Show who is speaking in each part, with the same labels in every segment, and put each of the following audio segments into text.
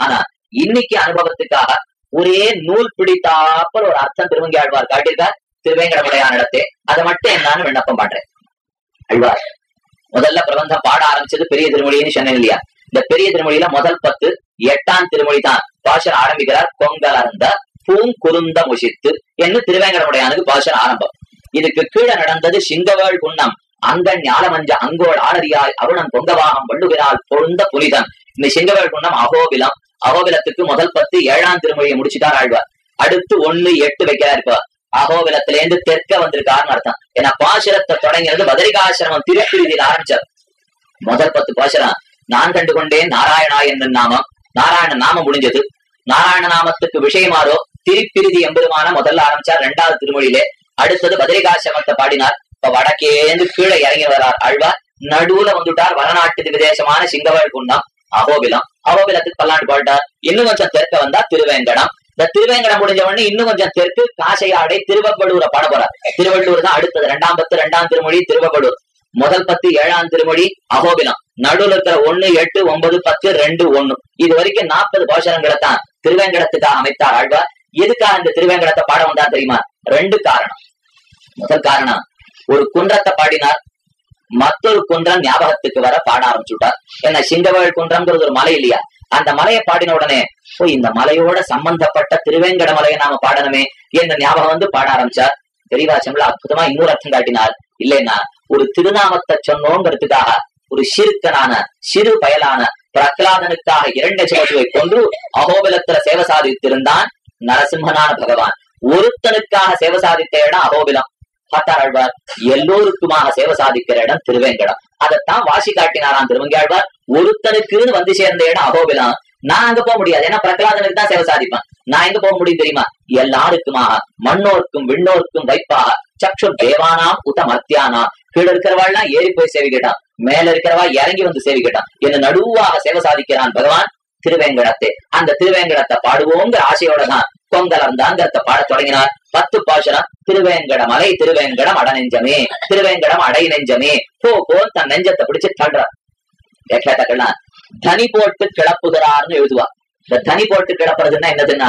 Speaker 1: ஆனா இன்னைக்கு அனுபவத்துக்காக ஒரே நூல் பிடித்தாப்பல் ஒரு அர்த்தம் திருவங்கி ஆழ்வார் காட்டியிருக்கார். திருவேங்கடமுடையான இடத்தே. அதை மட்டும் என்னான்னு விண்ணப்பம் பண்றேன். ஆழ்வார் முதல்ல பிரபந்தம் பாட ஆரம்பிச்சது பெரிய திருமொழின்னு சொன்னேன் இல்லையா? இந்த பெரிய திருமொழியில முதல் பத்து எட்டாம் திருமொழி தான் பாஷன் ஆரம்பிக்கிறார். கொங்கலர்ந்த பூங்குருந்த முஷித்து என்று திருவேங்கடமுடையானுக்கு பாஷன் ஆரம்பம். இதுக்கு கீழே நடந்தது சிங்கவேள் குன்னம் அங்கன் ஞாலமஞ்ச அங்கோள் ஆடரியாய் அருணன் பொங்கவாகம் வள்ளுகிறாள் பொருந்த புனிதன் இந்த சிங்கவேள் குன்னம் அகோபிலம் அகோபிலத்துக்கு முதல் பத்து ஏழாம் திருமொழியை முடிச்சுட்டார் ஆழ்வார். அடுத்து ஒண்ணு எட்டு வைக்கிறார் இப்ப. அகோபிலத்திலேருந்து தெற்க வந்திருக்காருன்னு அர்த்தம். ஏன்னா பாசுரத்தை தொடங்கிறது பதரிகாசிரமம் திருப்பிரிதியில் ஆரம்பிச்சார். முதல் பத்து பாசுரம் நான் கண்டு கொண்டேன் நாராயணா என்ற நாமம். நாராயண நாமம் முடிஞ்சது. நாராயண நாமத்துக்கு விஷயமாறோ திருப்பிரிதி எம்பெருமான முதல்ல ஆரம்பிச்சார் ரெண்டாவது திருமொழியிலே. அடுத்தது பதரிகாசிரமத்தை பாடினார். இப்ப வடக்கேந்து கீழே இறங்கி வரார் ஆழ்வார். நடுவுல வந்துட்டார் வடநாட்டு விதேசமான சிங்கவாழ் குன்னம் அகோபிலம் அகோபிலத்துக்கு பல்லாண்டு பாட்டார் இன்னும் கொஞ்சம் தெற்க வந்தா திருவேங்கடம். இந்த திருவேங்கடம் முடிஞ்ச உடனே இன்னும் கொஞ்சம் தெற்கு காசையாடை திருவப்படூரை பாட போறார். திருவள்ளூர் தான் அடுத்தது. ரெண்டாம் பத்து ரெண்டாம் திருமொழி திருவப்படூர் முதல் பத்து ஏழாம் திருமொழி அகோபிலம் நடுவில் இருக்கிற ஒண்ணு எட்டு ஒன்பது பத்து ரெண்டு ஒண்ணு. இது வரைக்கும் நாற்பது பாசனங்களை தான் திருவேங்கடத்துக்காக அமைத்தார் ஆழ்வார். எதுக்காக இந்த திருவேங்கடத்தை பாட வந்தா தெரியுமா? ரெண்டு காரணம். முதல் காரணம் ஒரு குன்றத்தை பாடினார். மற்றொரு குன்றம் ஞாபகத்துக்கு வர பாட ஆரம்பிச்சுட்டார். என்ன சிங்கவேள் குன்றம்ங்கிறது ஒரு மலை இல்லையா? அந்த மலையை பாடின உடனே ஓ இந்த மலையோட சம்பந்தப்பட்ட திருவேங்கட மலையை நாம பாடணுமே என்ற ஞாபகம் வந்து பாட ஆரம்பிச்சார். பெரியவாச்சம்ல அற்புதமா இன்னொரு அர்த்தம் காட்டினார். இல்லைன்னா ஒரு திருநாமத்தை சொன்னோங்கிறதுக்காக ஒரு சிறுக்கனான சிறு பயலான பிரகலாதனுக்காக இரண்ட சிவசுவை கொன்று அகோபிலத்துல சேவை சாதித்திருந்தான் நரசிம்மனான பகவான். ஒருத்தனுக்காக சேவை சாதித்த இடம் அகோபிலம். பார்த்தாழ்வார் எல்லோருக்குமாக சேவை சாதிக்கிற இடம் திருவேங்கடம். அதைத்தான் வாசி காட்டினாராம் திருவங்கியாழ்வார். ஒருத்தனுக்குன்னு வந்து சேர்ந்த இடம் அகோபிலம் நான் அங்க போக முடியாது. ஏன்னா பிரகலாதனுக்கு தான் சேவை சாதிப்பேன். நான் எங்க போக முடியும் தெரியுமா? எல்லாருக்குமாக மண்ணோர்க்கும் விண்ணோர்க்கும் வைப்பாக. சக்ஷு தேவானாம் உத மத்தியானா கீழே இருக்கிறவாள்லாம் ஏறி போய் சேவிக்கிட்டான் மேல இருக்கிறவா இறங்கி வந்து சேவிக்கிட்டான் என்ன நடுவாக சேவை சாதிக்கிறான் பகவான் திருவேங்கடத்தை. அந்த திருவேங்கடத்தை பாடுவோங்கிற ஆசையோட தான் கொங்கலர்ந்தாங்கிறத பாட தொடங்கினார். பத்து பாசுரம் திருவேங்கட மலை திருவேங்கடம் அட நெஞ்சமே திருவேங்கடம் அடை நெஞ்சமே. போ போ தன் நெஞ்சத்தை பிடிச்சு தள்ளுறார் கேட்டாக்கெல்லாம் தனி போட்டு கிளப்புகிறார்னு எழுதுவா. இந்த தனி போட்டு கிளப்புறதுன்னா என்னதுன்னா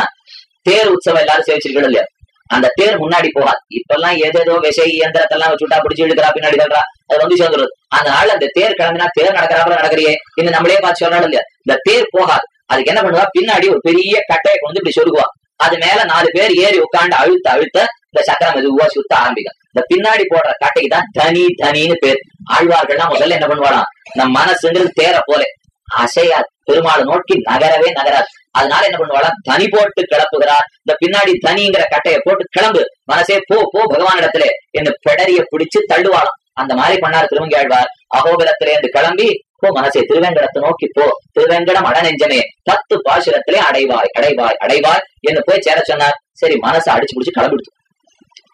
Speaker 1: தேர் உற்சவம் எல்லாரும் சேவிச்சிருக்கணும் இல்லையா? அந்த தேர் முன்னாடி போகாது இப்பெல்லாம் ஏதேதோ விசை இயந்திரத்தெல்லாம் சுட்டா பிடிச்சி இழுக்கிறா பின்னாடி தள்ளுறா. அது வந்து சேர்ந்துருது அதனால அந்த தேர் கிளம்பினா தேர் நடக்கிறாப்புல நடக்கிறியே. இன்னும் நம்மளே பார்த்து சொல்லணும் இல்லையா? இந்த தேர் போகாது அதுக்கு என்ன பண்ணுவா? பின்னாடி ஒரு பெரிய கட்டையை கொண்டு இப்படி சொருகுவா. அது மேல நாலு பேர் ஏறி உட்காந்து அழுத்த அழுத்த இந்த சக்கரம் மெதுவா சுத்த ஆரம்பிக்கும். இந்த பின்னாடி போடுற கட்டைக்கு தான் தனி தனின்னு பேர். ஆழ்வார்கள்லாம் முதல்ல என்ன பண்ணுவாராம்? நம் மனசுங்கிறது தேர போல. அசையா பெருமாள் நோக்கி நகரவே நகராது. அதனால என்ன பண்ணுவாளா தனி போட்டு கிளப்புகிறார். இந்த பின்னாடி தனிங்கிற கட்டையை போட்டு கிளம்பு. மனசே போ போ பகவான் இடத்துல என்ன பெடரிய பிடிச்சு தள்ளுவாளாம் அந்த மாதிரி பண்ணார் திருமங்கி ஆழ்வார். அகோபலத்திலே இருந்து கிளம்பி போ மனசே திருவேங்கடத்தை நோக்கி போ திருவேங்கடம் அடநெஞ்சமே பத்து பாசுரத்திலே அடைவாய் அடைவாய் அடைவாய் என்று போய் சேர சொன்னார். சரி மனசை அடிச்சு பிடிச்சு கிளம்பிடுச்சு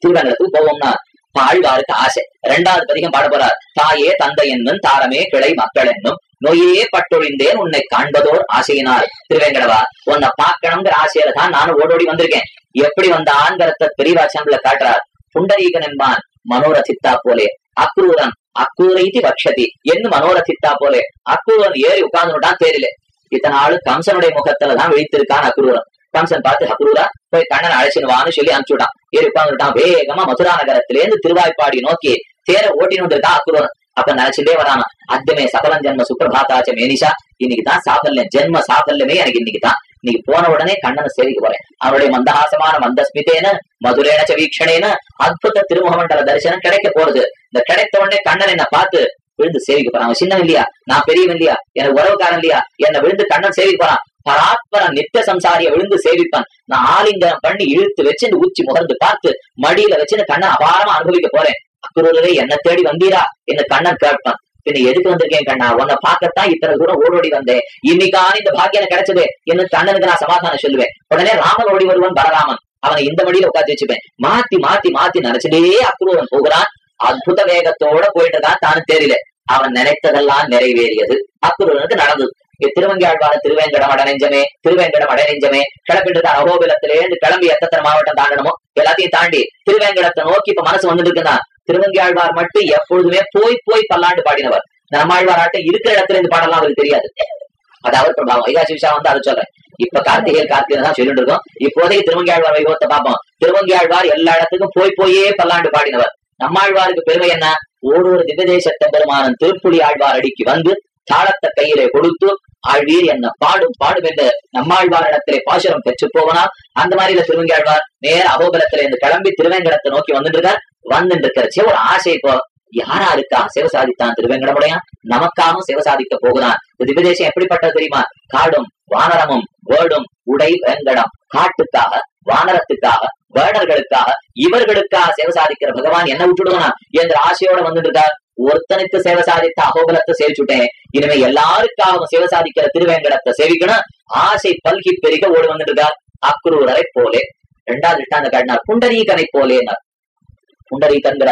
Speaker 1: திருவேங்கடத்துக்கு போவோம்னா ஆழ்வாருக்கு ஆசை. இரண்டாவது பதிகம் பாட போறார். தாயே தந்தை என்னும் தாரமே கிளை மக்கள் என்னும் நோயே பட்டொழிந்தேன் உன்னை காண்பதோர் ஆசையினார் திருவேங்கடவா உன்னை பார்க்கணுங்கிற ஆசையில தான் நானும் ஓடோடி வந்திருக்கேன். எப்படி வந்த வந்தான்ங்கிறத பெரியவாச்சன்ல காட்டுறார். புண்டரீகன் என்பான் மனோரசித்தா போலே. அக்ரூரன் அக்கூரைத்தி வக்ஷதி என்ன மனோரசித்தா போலே அக்கூரன் ஏறி உட்கார்ந்துட்டான் தேரிலே இத்தனை ஆளு கம்சனுடைய முகத்துலதான் விழித்திருக்கான் அக்ரூரன் கம்சன் பார்த்து அக்ரூரா போய் கண்ணன் அழைச்சினுவான்னு சொல்லி அனுப்பிச்சுட்டான் ஏறி உட்கார்ந்துட்டான் வேகமா மதுரா நகரத்திலேருந்து திருவாய்ப்பாடி நோக்கி தேர ஓட்டின்னு வந்திருக்கான் அக்ரூரன் அப்ப நினைச்சுட்டே வரானா அத்தமே சகலம் ஜென்ம சுப்பிரபாத்தாச்ச மேனிஷா இன்னைக்குதான் சாபல்யம் ஜென்ம சாபல்யமே எனக்கு இன்னைக்கு தான் நீ போன உடனே கண்ணனை சேவிக்க போறேன். அவருடைய மந்தஹாசமான மந்தஸ்மிதேன மதுரேன வீக்ஷணேன அற்புத திருமுகமண்டல தரிசனம் கிடைக்க போறது. இந்த கிடைத்த உடனே கண்ணன் என்ன பார்த்து விழுந்து சேவிக்க போறான். அவன் சின்னவன் இல்லையா? நான் பெரியவன் இல்லையா? எனக்கு உறவுக்காரன் இல்லையா? என்ன விழுந்து கண்ணன் சேவிக்க போறான். பராத்பரம் நித்திய சம்சாரிய விழுந்து சேவிப்பான். நான் ஆலிங்கனம் பண்ணி இழுத்து வச்சு உச்சி முகர்ந்து பார்த்து மடியில வச்சுன்னு கண்ணன் அபாரமா அனுபவிக்க போறேன். அக்குருவே என்ன தேடி வந்தீரா? என்ன கண்ணன் கேட்பான். பின்ன எதுக்கு வந்திருக்கேன் கண்ணா? உன்னை பார்க்கத்தான் இத்தனை தூரம் ஓடோடி வந்தேன். இன்னைக்கான இந்த பாக்கியம் எனக்கு கிடைச்சது என்ன கண்ணனுக்கு நான் சமாதானம் சொல்லுவேன். உடனே ராமன் ஓடி வருவன் பலராமன் அவனை இந்த வழியில உட்காந்து வச்சுப்பேன். மாத்தி மாத்தி மாத்தி நினைச்சதே அக்ரூரன் போகிறான். அற்புத வேகத்தோட போயிட்டு தான் தானும் தெரியல அவன் நினைத்ததெல்லாம் நிறைவேறியது. அக்ரூரனுக்கு நடந்தது. இங்க திருவங்கியாழ்வான திருவேங்கடம் அடநெஞ்சமே திருவேங்கடம் அடநெஞ்சமே. கிளம்பிட்டு அகோபிலத்திலேருந்து கிளம்பி எத்தனை மாவட்டம் தாண்டணுமோ? எல்லாத்தையும் தாண்டி திருவேங்கடத்தை நோக்கி இப்ப மனசு வந்துட்டு இருக்குதான் திருவங்கியாழ்வார் மட்டும் எப்பொழுதுமே போய் போய் பல்லாண்டு பாடினவர். நம்மாழ்வார் ஆட்டம் இருக்கிற இடத்துல இருந்து பாடலாம் அவருக்கு தெரியாது. அது அவர் பிரபாவம் ஐகாசி விஷா வந்து அதை சொல்றேன். இப்ப கார்த்திகை கார்த்திகை தான் சொல்லிட்டு இருக்கோம் இப்போதைக்கு திருவங்கியாழ்வார் வைபவத்தை பார்ப்போம். திருவங்கியாழ்வார் எல்லா இடத்துக்கும் போய் போயே பல்லாண்டு பாடினவர். நம்மாழ்வாருக்கு பெருமை என்ன? ஒரு ஒரு திவ்யதேசத்த பெருமானன் திருப்புலி ஆழ்வார் அடிக்கு வந்து தாளத்தை கையிலே கொடுத்து ஆழ்வீர் என்ன பாடும் பாடும் என்று நம்மாழ்வாரிடத்திலே பாசுரம் பெற்று போவனா அந்த மாதிரில திருவங்கியாழ்வார் நேர அகோபலத்தில இருந்து கிளம்பி திருவேங்கடத்தை நோக்கி வந்துட்டு இருக்கார் வந்துட்டு இருக்கிறச்சே ஒரு ஆசை இப்போ யாராருக்கா சிவ சாதித்தான் திருவேங்கடமுடையான்? நமக்காகவும் சிவ சாதிக்க போகிறான். இந்த திவ்யதேசம் எப்படிப்பட்டது தெரியுமா? காடும் வானரமும் வேடும் உடை வேங்கடம். காட்டுக்காக வானரத்துக்காக வேடர்களுக்காக இவர்களுக்காக சேவை சாதிக்கிற பகவான் என்ன விட்டுடுவானா? என்ற ஆசையோட வந்துட்டு இருக்கார் ஒருத்தனுக்கு சேவை சாதித்த அகோபலத்தை சேவிச்சுட்டேன். இனிமே எல்லாருக்காகவும் சேவை சாதிக்கிற திருவேங்கடத்தை சேவிக்கணும். ஆசை பல்கி பெருக ஓடி வந்துட்டு இருக்கார் அக்ரூரரை போலே. ரெண்டாவது இஷ்டாந்த காட்டினார். புண்டரீகனை போலேனார் புண்டரீகன்கிற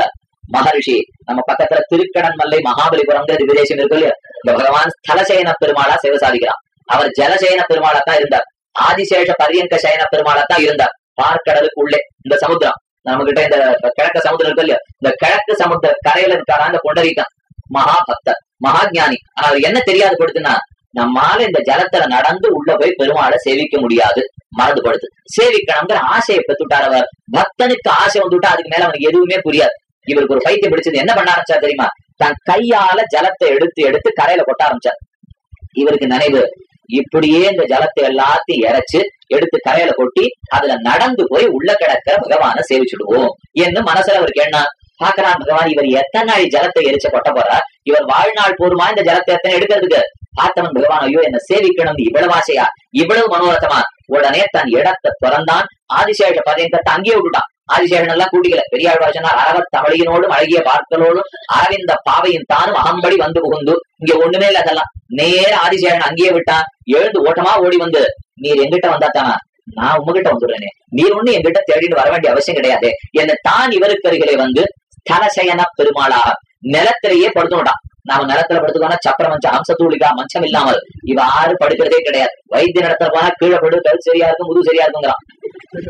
Speaker 1: மகரிஷி நம்ம பக்கத்துல திருக்கடன் மல்லை மகாபலிபுரம்ங்கிற விதேசம் இருக்கு இல்லையா? இந்த பகவான் ஸ்தலசயன பெருமாளா சேவை சாதிக்கிறான் அவர் ஜலசயன பெருமாளா தான் இருந்தார். ஆதிசேஷ பரியங்க சயன பெருமாளா தான் இருந்தார். பார்க்கடலுக்கு உள்ளே இந்த சமுத்திரம். நம்ம கிட்ட இந்த கிழக்கு சமுத்திரம் இருக்கு இல்லையா? இந்த கிழக்கு சமுத்திர கரையில இருக்காரா? இந்த கொண்டரிதான் மகா பக்தர் மகா ஞானி ஆனா அவர் என்ன தெரியாது படுத்துனா நம்மால இந்த ஜலத்துல நடந்து உள்ள போய் பெருமாளை சேவிக்க முடியாது. மறந்து படுத்து சேவிக்கணுங்கிற ஆசையை பெற்றுட்டார் அவர். பக்தனுக்கு ஆசை வந்துட்டா அதுக்கு மேல அவனுக்கு எதுவுமே புரியாது. இவருக்கு ஒரு பைத்தியம் பிடிச்சது. என்ன பண்ண ஆரம்பிச்சா தெரியுமா? தன் கையால ஜலத்தை எடுத்து எடுத்து கரையில கொட்ட ஆரம்பிச்சார். இவருக்கு நினைவு இப்படியே இந்த ஜலத்தை எல்லாத்தையும் இறைச்சு எடுத்து கரையில கொட்டி அதுல நடந்து போய் உள்ள கிடக்கிற பகவான சேவிச்சுடுவோம். என்று மனசுல அவருக்கு கேட்டான் பாக்குறான் பகவான் இவர் எத்தனை நாள் ஜலத்தை எரிச்ச கொட்ட போற இவர் வாழ்நாள் போருமா இந்த ஜலத்தை எத்தனை எடுக்கிறதுக்கு? பார்த்தவன் பகவான் ஐயோ என்ன சேவிக்கணும் இவ்வளவு ஆசையா? இவ்வளவு மனோரத்தமா உடனே தன் இடத்தை திறந்தான். ஆதிசேஷ பதயங்கத்தை அங்கேயே விட்டுட்டான். ஆதிசேஷன் எல்லாம் கூட்டிக்கல. பெரியாழ்வார் சொன்னார் அரவத் தமிழினோடும் அழகிய பார்க்கலோடும் அரவிந்த பாவையின் தானும் அகம்படி வந்து புகுந்து இங்க ஒண்ணுமே இல்ல அதெல்லாம். நேர ஆதிசேஷன் அங்கேயே விட்டான். எழுந்து ஓட்டமா ஓடி வந்து நீர் எங்கிட்ட வந்தா தானா? நான் உங்ககிட்ட வந்துடுறேனே. நீர் ஒண்ணு எங்கிட்ட தேடிட்டு வர வேண்டிய அவசியம் கிடையாது. என்ன தான் இவருக்கு அருகிலே வந்து ஸ்தலசயன பெருமாளாக நிலத்திலேயே படுத்துட்டான் நாம நிலத்துல படுத்துக்கோனா சப்பர மஞ்சம் அம்சத்தூளிக்கா மஞ்சம் இல்லாமல். இவ ஆறு படுக்கிறதே கிடையாது. வைத்திய நடத்துல போனா கீழே படு கல் சரியா இருக்கும் முது சரியா இருக்குங்கிறான்.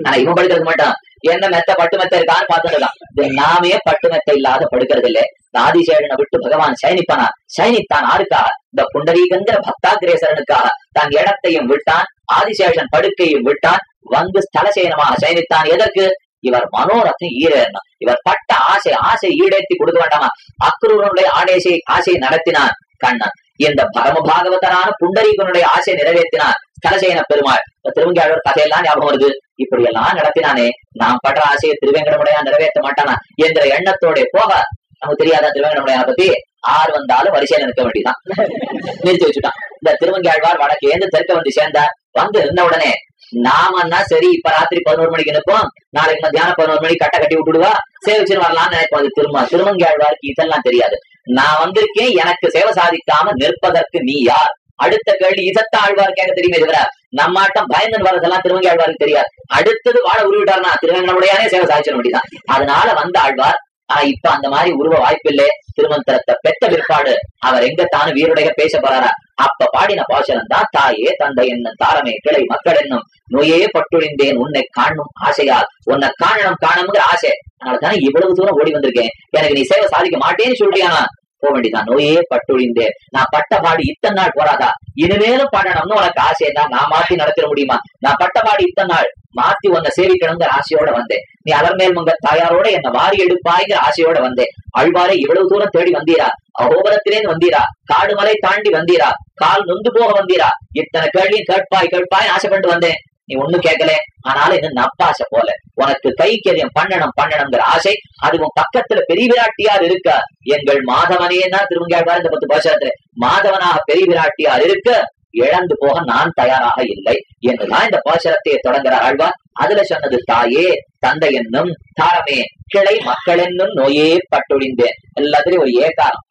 Speaker 1: ஆனா இவன் படுக்கிறது மாட்டான். என்ன மெத்த பட்டு மெத்த இருக்கான்னு பார்த்துட்டு நாமே பட்டு மெத்த இல்லாத படுக்கிறது இல்ல ஆதிசேடனை விட்டு பகவான் சயனிப்பானா? சயனித்தான். ஆருக்காக? இந்த புண்டரீகங்கிற பக்தாகிரேசரனுக்காக தன் இடத்தையும் விட்டான் ஆதிசேஷன் படுக்கையை விட்டான் வந்து ஸ்தலசேனமாக சயனித்தான். எதற்கு? இவர் மனோரத்தம் ஈரேறணும் இவர் பட்ட ஆசை ஆசை ஈடேற்றி கொடுக்க வேண்டாமா? அக்ரூரனுடைய ஆடேசை ஆசையை நடத்தினான் கண்ணன். இந்த பரம பாகவதரான புண்டரீகனுடைய ஆசை நிறைவேற்றினார் ஸ்தலசேன பெருமாள். திருவங்கியாளர் கதையெல்லாம் ஞாபகம் வருது. இப்படி எல்லாம் நடத்தினானே. நாம் படுற ஆசையை திருவேங்கடமுடையா நிறைவேற்ற மாட்டானா? என்ற எண்ணத்தோட போக நமக்கு தெரியாத திருவேங்கடமுடையா பத்தி? ஆறு வந்தாலும் வரிசையில நிற்க வேண்டியதான் நிறுத்தி வச்சுட்டான். இந்த திருவங்கியாழ்வார் வடக்கு ஏந்து தெற்க வந்து சேர்ந்தார்? வந்து இருந்த உடனே நாமன்னா சரி இப்ப ராத்திரி பதினோரு மணிக்கு நிற்போம் நாளைக்கு மத்தியானம் பதினோரு மணிக்கு கட்ட கட்டி விட்டுடுவா சேவிச்சுன்னு வரலாம்னு நினைப்போம். அது திரும்ப திருமங்கியாழ்வாருக்கு இதெல்லாம் தெரியாது. நான் வந்திருக்கேன் எனக்கு சேவை சாதிக்காம நிற்பதற்கு நீ யார்? அடுத்த கேள்வி இதத்த ஆழ்வார் கேட்க தெரியுமே தவிர நம்மாட்டம் பயந்தன் வரதெல்லாம் திருவங்கி ஆழ்வாருக்கு தெரியாது. அடுத்தது வாழ உருவிட்டார்னா திருவங்கனுடையானே சேவை சாதிச்சிட வேண்டியதான் அதனால வந்த ஆழ்வார் ஆனா இப்ப அந்த மாதிரி உருவ வாய்ப்பில்லை. திருமந்திரத்தை பெற்ற பிற்பாடு அவர் எங்க தானு வீருடைய பேச போறாரா? அப்ப பாடின பாசனம் தான் தாயே தந்தை என்னும் தாரமே கிளை மக்கள் என்னும் நோயே பட்டுழிந்தேன் உன்னை காணும் ஆசையால். உன்னை காணணும் காணணுங்கிற ஆசை. அதனாலதானே இவ்வளவு தூரம் ஓடி வந்திருக்கேன். எனக்கு நீ சேவை சாதிக்க மாட்டேன்னு சொல்றியானா போக வேண்டியதான் நோயே பட்டுழிந்தேன். நான் பட்ட பாடு இத்தனை நாள் போறாதா இனிமேலும் பாடணும்னு உனக்கு ஆசை தான். நான் மாத்தி நடத்திட முடியுமா? நான் பட்ட பாடி இத்தனை நாள். மாத்தி உன்னை சேவிக்கணுங்கிற ஆசையோட வந்தேன். நீ அலர்மேல் மங்க தாயாரோட என்ன வாரி எடுப்பாய்ங்கிற ஆசையோட வந்தேன். அழ்வாரை இவ்வளவு தூரம் தேடி வந்தீரா? அகோபரத்திலேருந்து வந்தீரா? காடுமலை தாண்டி வந்தீரா? கால் நொந்து போக வந்தீரா இத்தனை கேள்வியும் கேட்பாய் கேட்பாய் ஆசைப்பட்டு வந்தேன். நீ ஒண்ணும் கேட்கல. ஆனாலும் இன்னும் நப்பாசை போல. உனக்கு கைக்கரியம் பண்ணணும் பண்ணணுங்கிற ஆசை அதுவும் பக்கத்துல பெரிய விராட்டியார் இருக்க. எங்கள் மாதவனே தான் திருவங்கியாழ்வார் இந்த பத்து பாசத்துல மாதவனாக பெரிய விராட்டியார் இருக்க இழந்து போக நான் தயாராக இல்லை. என்றுதான் இந்த பாசரத்தை தொடங்குற ஆழ்வார். அதுல சொன்னது தாயே தந்தை என்னும் தாரமே கிளை மக்கள் என்னும் நோயே பட்டொழிந்தேன். எல்லாத்துலயும் ஒரு ஏகாரம்.